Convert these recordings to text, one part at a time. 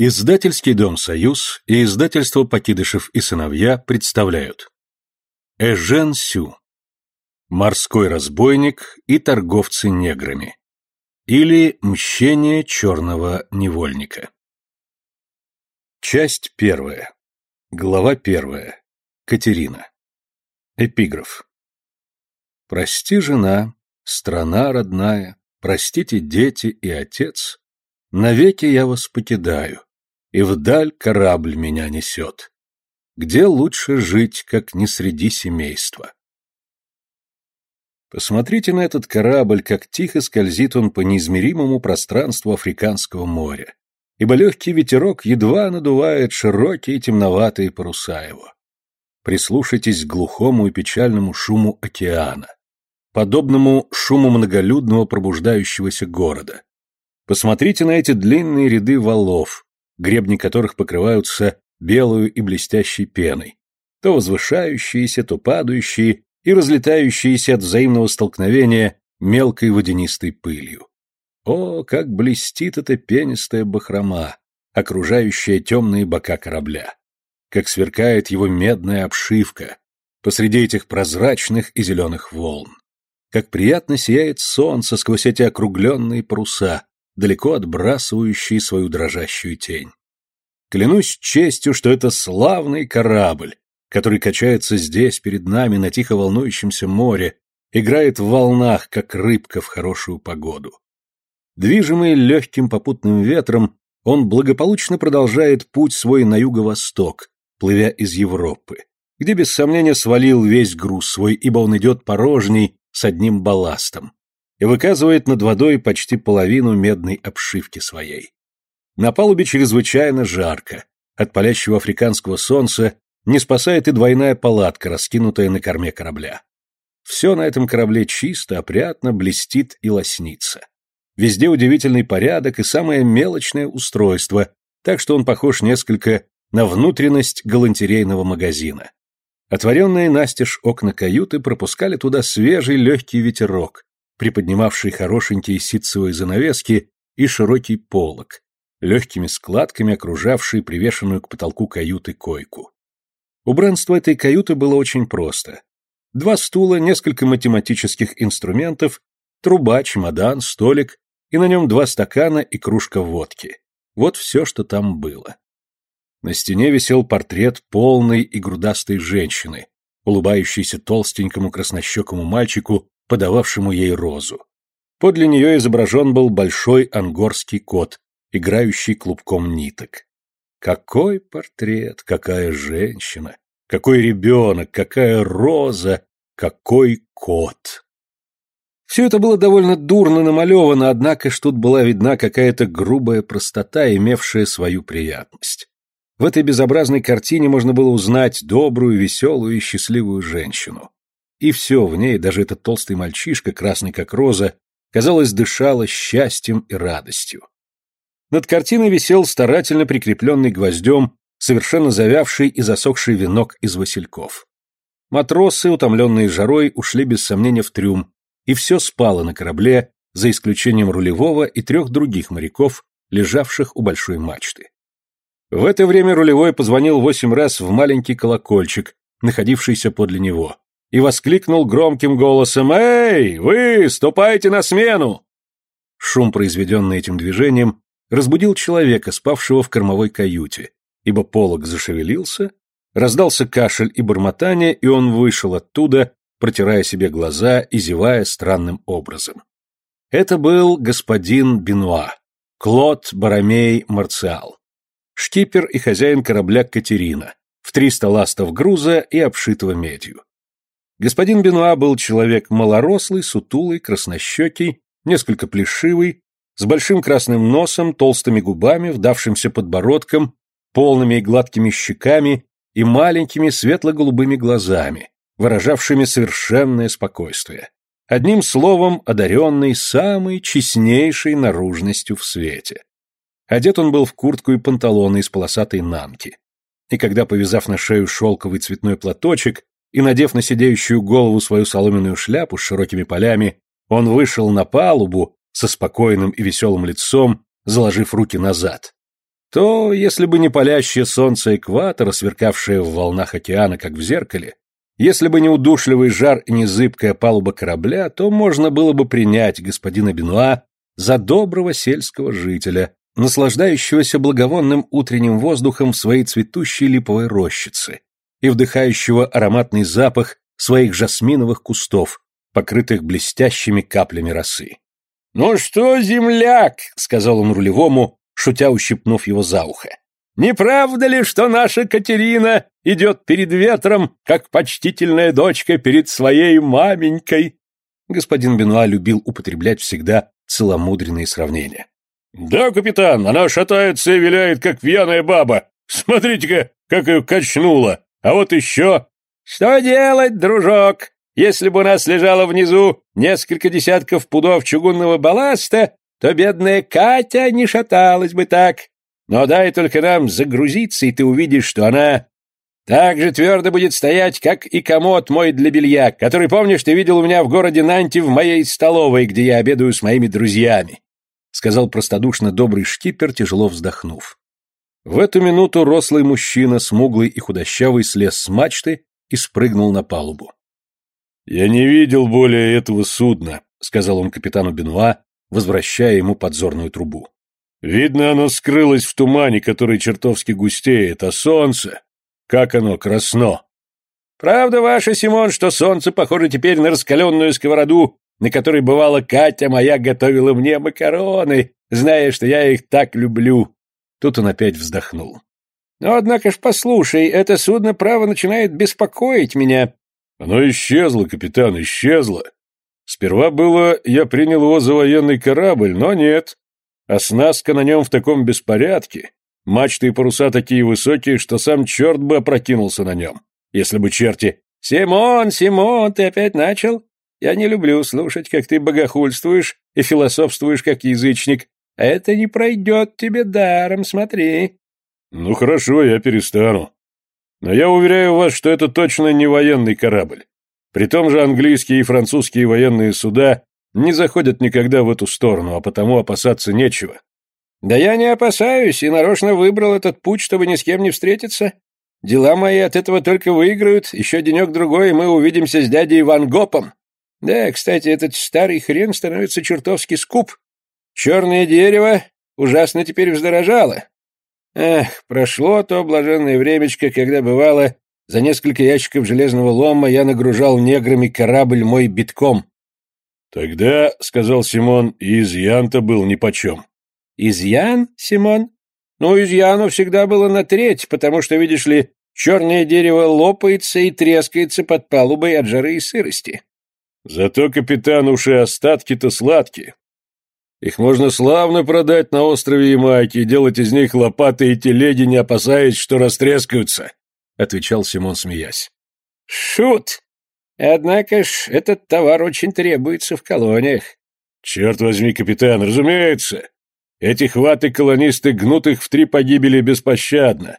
Издательский дом «Союз» и издательство «Покидышев и сыновья» представляют. Эжен Сю. Морской разбойник и торговцы неграми или Мщение черного невольника Часть первая. Глава первая. Катерина. Эпиграф. Прости, жена, страна родная, простите, дети и отец, навеки я вас покидаю и вдаль корабль меня несет. Где лучше жить, как не среди семейства? Посмотрите на этот корабль, как тихо скользит он по неизмеримому пространству Африканского моря, ибо легкий ветерок едва надувает широкие темноватые паруса его. Прислушайтесь к глухому и печальному шуму океана, подобному шуму многолюдного пробуждающегося города. Посмотрите на эти длинные ряды валов, гребни которых покрываются белую и блестящей пеной, то возвышающиеся, то падающие и разлетающиеся от взаимного столкновения мелкой водянистой пылью. О, как блестит эта пенистая бахрома, окружающая темные бока корабля! Как сверкает его медная обшивка посреди этих прозрачных и зеленых волн! Как приятно сияет солнце сквозь эти округленные паруса, далеко отбрасывающие свою дрожащую тень. Клянусь честью, что это славный корабль, который качается здесь перед нами на тихо волнующемся море, играет в волнах, как рыбка в хорошую погоду. Движимый легким попутным ветром, он благополучно продолжает путь свой на юго-восток, плывя из Европы, где без сомнения свалил весь груз свой, ибо он идет порожней с одним балластом и выказывает над водой почти половину медной обшивки своей. На палубе чрезвычайно жарко, от палящего африканского солнца не спасает и двойная палатка, раскинутая на корме корабля. Все на этом корабле чисто, опрятно, блестит и лоснится. Везде удивительный порядок и самое мелочное устройство, так что он похож несколько на внутренность галантерейного магазина. Отворенные настежь окна каюты пропускали туда свежий легкий ветерок, приподнимавший хорошенькие ситцевые занавески и широкий полог, легкими складками окружавший привешенную к потолку каюты койку. Убранство этой каюты было очень просто. Два стула, несколько математических инструментов, труба, чемодан, столик, и на нем два стакана и кружка водки. Вот все, что там было. На стене висел портрет полной и грудастой женщины, улыбающейся толстенькому краснощекому мальчику подававшему ей розу. Подле нее изображен был большой ангорский кот, играющий клубком ниток. Какой портрет, какая женщина, какой ребенок, какая роза, какой кот. Все это было довольно дурно намалевано, однако ж тут была видна какая-то грубая простота, имевшая свою приятность. В этой безобразной картине можно было узнать добрую, веселую и счастливую женщину. И все в ней, даже этот толстый мальчишка, красный как роза, казалось, дышало счастьем и радостью. Над картиной висел старательно прикрепленный гвоздем совершенно завявший и засохший венок из васильков. Матросы, утомленные жарой, ушли без сомнения в трюм, и все спало на корабле, за исключением рулевого и трех других моряков, лежавших у большой мачты. В это время рулевой позвонил восемь раз в маленький колокольчик, находившийся подле него и воскликнул громким голосом «Эй, вы, ступайте на смену!» Шум, произведенный этим движением, разбудил человека, спавшего в кормовой каюте, ибо полог зашевелился, раздался кашель и бормотание, и он вышел оттуда, протирая себе глаза и зевая странным образом. Это был господин Бенуа, Клод Барамей Марциал, шкипер и хозяин корабля Катерина, в триста ластов груза и обшитого медью. Господин Бенуа был человек малорослый, сутулый, краснощекий, несколько плешивый, с большим красным носом, толстыми губами, вдавшимся подбородком, полными и гладкими щеками и маленькими светло-голубыми глазами, выражавшими совершенное спокойствие. Одним словом, одаренный самой честнейшей наружностью в свете. Одет он был в куртку и панталоны из полосатой намки. И когда, повязав на шею шелковый цветной платочек, и, надев на сидеющую голову свою соломенную шляпу с широкими полями, он вышел на палубу со спокойным и веселым лицом, заложив руки назад. то, если бы не палящее солнце экватора, сверкавшее в волнах океана, как в зеркале, если бы не удушливый жар и не зыбкая палуба корабля, то можно было бы принять господина Бенуа за доброго сельского жителя, наслаждающегося благовонным утренним воздухом в своей цветущей липовой рощице и вдыхающего ароматный запах своих жасминовых кустов, покрытых блестящими каплями росы. «Ну что, земляк?» — сказал он рулевому, шутя ущипнув его за ухо. «Не правда ли, что наша Катерина идет перед ветром, как почтительная дочка перед своей маменькой?» Господин Бенуа любил употреблять всегда целомудренные сравнения. «Да, капитан, она шатается и виляет, как пьяная баба. Смотрите-ка, как ее качнуло. А вот еще...» «Что делать, дружок? Если бы у нас лежало внизу несколько десятков пудов чугунного балласта, то бедная Катя не шаталась бы так. Но дай только нам загрузиться, и ты увидишь, что она так же твердо будет стоять, как и комод мой для белья, который, помнишь, ты видел у меня в городе Нанти в моей столовой, где я обедаю с моими друзьями», — сказал простодушно добрый шкипер, тяжело вздохнув. В эту минуту рослый мужчина, смуглый и худощавый, слез с мачты и спрыгнул на палубу. «Я не видел более этого судна», — сказал он капитану Бенуа, возвращая ему подзорную трубу. «Видно, оно скрылось в тумане, который чертовски густеет, а солнце, как оно красно!» «Правда ваша, Симон, что солнце похоже теперь на раскаленную сковороду, на которой, бывала, Катя моя готовила мне макароны, зная, что я их так люблю?» Тут он опять вздохнул. «Но, однако ж, послушай, это судно, право, начинает беспокоить меня. Оно исчезло, капитан, исчезло. Сперва было, я принял его за военный корабль, но нет. Оснастка на нем в таком беспорядке. Мачты и паруса такие высокие, что сам черт бы опрокинулся на нем. Если бы черти... «Симон, Симон, ты опять начал? Я не люблю слушать, как ты богохульствуешь и философствуешь, как язычник. Это не пройдет тебе даром, смотри». «Ну хорошо, я перестану. Но я уверяю вас, что это точно не военный корабль. При том же английские и французские военные суда не заходят никогда в эту сторону, а потому опасаться нечего. Да я не опасаюсь и нарочно выбрал этот путь, чтобы ни с кем не встретиться. Дела мои от этого только выиграют, еще денек-другой, и мы увидимся с дядей Ван Гопом. Да, кстати, этот старый хрен становится чертовски скуп. Черное дерево ужасно теперь вздорожало. Эх, прошло то блаженное времечко, когда бывало, за несколько ящиков железного лома я нагружал неграми корабль мой битком. Тогда, — сказал Симон, — изъян-то был нипочем. Изъян, Симон? Ну, изъяну всегда было на треть, потому что, видишь ли, черное дерево лопается и трескается под палубой от жары и сырости. Зато, капитан, уж и остатки-то сладкие. Их можно славно продать на острове Ямайки и делать из них лопаты и телеги, не опасаясь, что растрескаются», — отвечал Симон, смеясь. «Шут! Однако ж этот товар очень требуется в колониях». «Черт возьми, капитан, разумеется. Эти хваты-колонисты гнут их в три погибели беспощадно.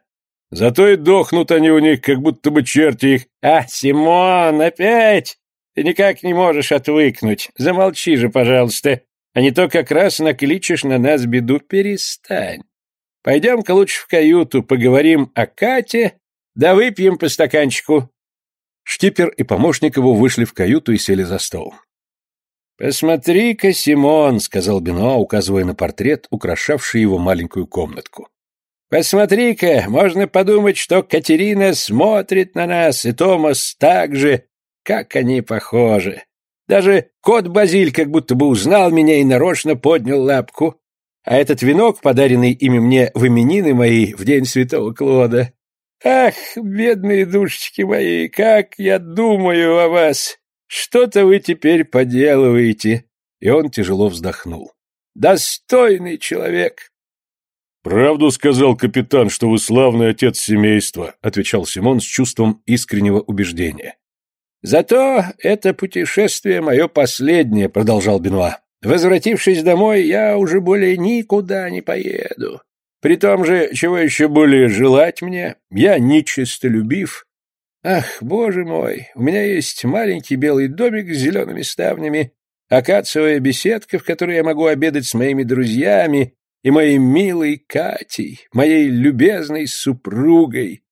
Зато и дохнут они у них, как будто бы черти их... А, Симон, опять! Ты никак не можешь отвыкнуть. Замолчи же, пожалуйста а не то как раз накличешь на нас беду, перестань. Пойдем-ка лучше в каюту, поговорим о Кате, да выпьем по стаканчику». Штипер и помощник его вышли в каюту и сели за стол. «Посмотри-ка, Симон», — сказал Бенуа, указывая на портрет, украшавший его маленькую комнатку. «Посмотри-ка, можно подумать, что Катерина смотрит на нас, и Томас так же, как они похожи. Даже кот Базиль как будто бы узнал меня и нарочно поднял лапку. А этот венок, подаренный ими мне в именины мои в день святого Клода. Ах, бедные душечки мои, как я думаю о вас! Что-то вы теперь поделываете. И он тяжело вздохнул. Достойный человек. «Правду сказал капитан, что вы славный отец семейства», — отвечал Симон с чувством искреннего убеждения. «Зато это путешествие мое последнее», — продолжал Бенуа. «Возвратившись домой, я уже более никуда не поеду. При том же, чего еще более желать мне, я нечистолюбив. Ах, боже мой, у меня есть маленький белый домик с зелеными ставнями, акациевая беседка, в которой я могу обедать с моими друзьями, и моей милой Катей, моей любезной супругой.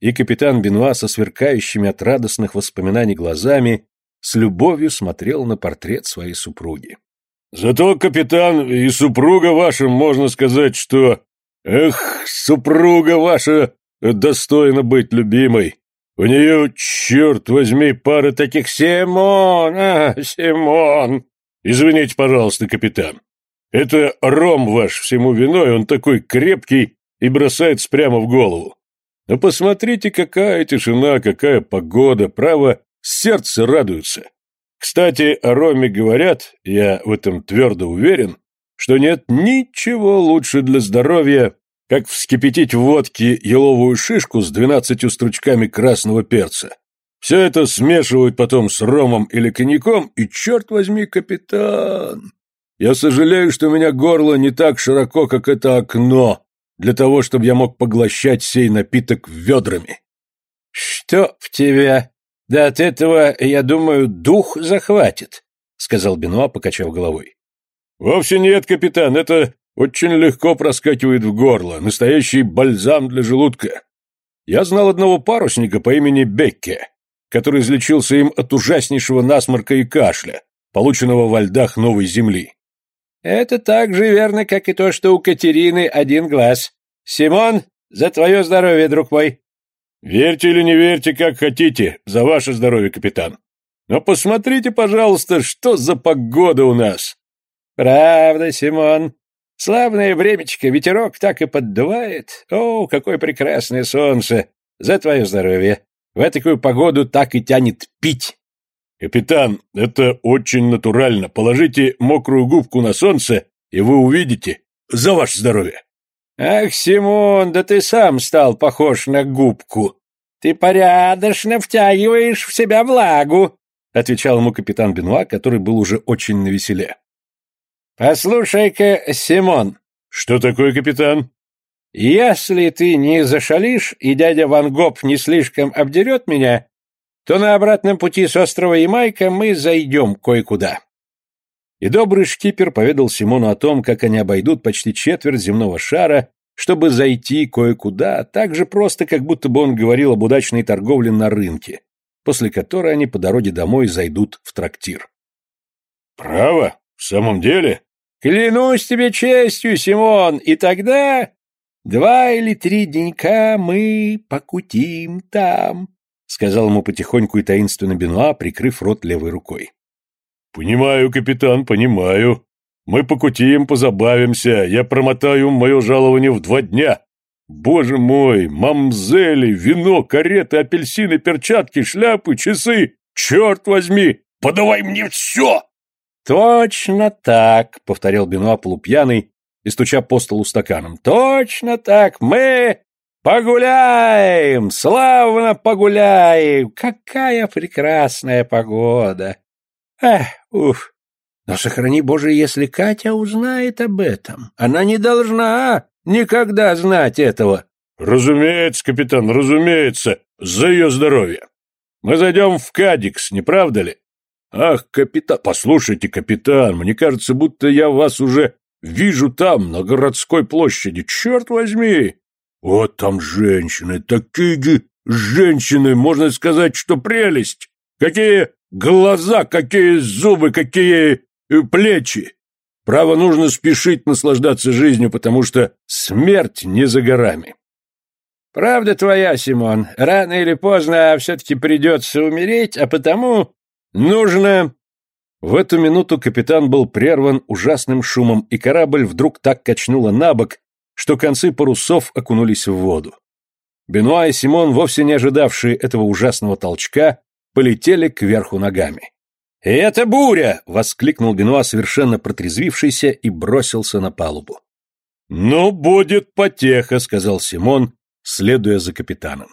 И капитан Бенуа со сверкающими от радостных воспоминаний глазами с любовью смотрел на портрет своей супруги. Зато, капитан, и супруга ваша, можно сказать, что... Эх, супруга ваша достойна быть любимой. У нее, черт возьми, пара таких... Симон, а, Симон! Извините, пожалуйста, капитан. Это ром ваш всему виной, он такой крепкий и бросается прямо в голову. Но посмотрите, какая тишина, какая погода, право, сердце радуется. Кстати, о роме говорят, я в этом твердо уверен, что нет ничего лучше для здоровья, как вскипятить в водке еловую шишку с двенадцатью стручками красного перца. Все это смешивают потом с ромом или коньяком, и, черт возьми, капитан, я сожалею, что у меня горло не так широко, как это окно, для того, чтобы я мог поглощать сей напиток ведрами. — Что в тебя? Да от этого, я думаю, дух захватит, — сказал Бенуа, покачав головой. — Вовсе нет, капитан, это очень легко проскакивает в горло, настоящий бальзам для желудка. Я знал одного парусника по имени Бекке, который излечился им от ужаснейшего насморка и кашля, полученного во льдах новой земли. Это так же верно, как и то, что у Катерины один глаз. Симон, за твое здоровье, друг мой. Верьте или не верьте, как хотите, за ваше здоровье, капитан. Но посмотрите, пожалуйста, что за погода у нас. Правда, Симон. Славное времечко, ветерок так и поддувает. О, какое прекрасное солнце. За твое здоровье. В такую погоду так и тянет пить. «Капитан, это очень натурально. Положите мокрую губку на солнце, и вы увидите. За ваше здоровье!» «Ах, Симон, да ты сам стал похож на губку. Ты порядочно втягиваешь в себя влагу», — отвечал ему капитан Бенуа, который был уже очень навеселе. «Послушай-ка, Симон». «Что такое, капитан?» «Если ты не зашалишь, и дядя Ван Гоп не слишком обдерет меня, то на обратном пути с острова Ямайка мы зайдем кое-куда. И добрый шкипер поведал Симону о том, как они обойдут почти четверть земного шара, чтобы зайти кое-куда, так же просто, как будто бы он говорил об удачной торговле на рынке, после которой они по дороге домой зайдут в трактир. «Право? В самом деле?» «Клянусь тебе честью, Симон, и тогда два или три денька мы покутим там, сказал ему потихоньку и таинственно Бенуа, прикрыв рот левой рукой. «Понимаю, капитан, понимаю. Мы покутим, позабавимся. Я промотаю мое жалование в два дня. Боже мой, мамзели, вино, кареты, апельсины, перчатки, шляпы, часы. Черт возьми, подавай мне все!» «Точно так», — повторил Бенуа полупьяный и стуча по столу стаканом. «Точно так, мы «Погуляем! Славно погуляем! Какая прекрасная погода!» «Эх, уф! Но сохрани, Боже, если Катя узнает об этом. Она не должна никогда знать этого». «Разумеется, капитан, разумеется, за ее здоровье. Мы зайдем в Кадикс, не правда ли?» «Ах, капитан, послушайте, капитан, мне кажется, будто я вас уже вижу там, на городской площади. Черт возьми! Вот там женщины, такие женщины, можно сказать, что прелесть. Какие глаза, какие зубы, какие э, плечи. Право, нужно спешить наслаждаться жизнью, потому что смерть не за горами. Правда твоя, Симон. Рано или поздно все-таки придется умереть, а потому нужно... В эту минуту капитан был прерван ужасным шумом, и корабль вдруг так качнуло на бок, что концы парусов окунулись в воду. Бенуа и Симон, вовсе не ожидавшие этого ужасного толчка, полетели кверху ногами. «И это буря!» — воскликнул Бенуа, совершенно протрезвившийся, и бросился на палубу. «Ну, будет потеха», — сказал Симон, следуя за капитаном.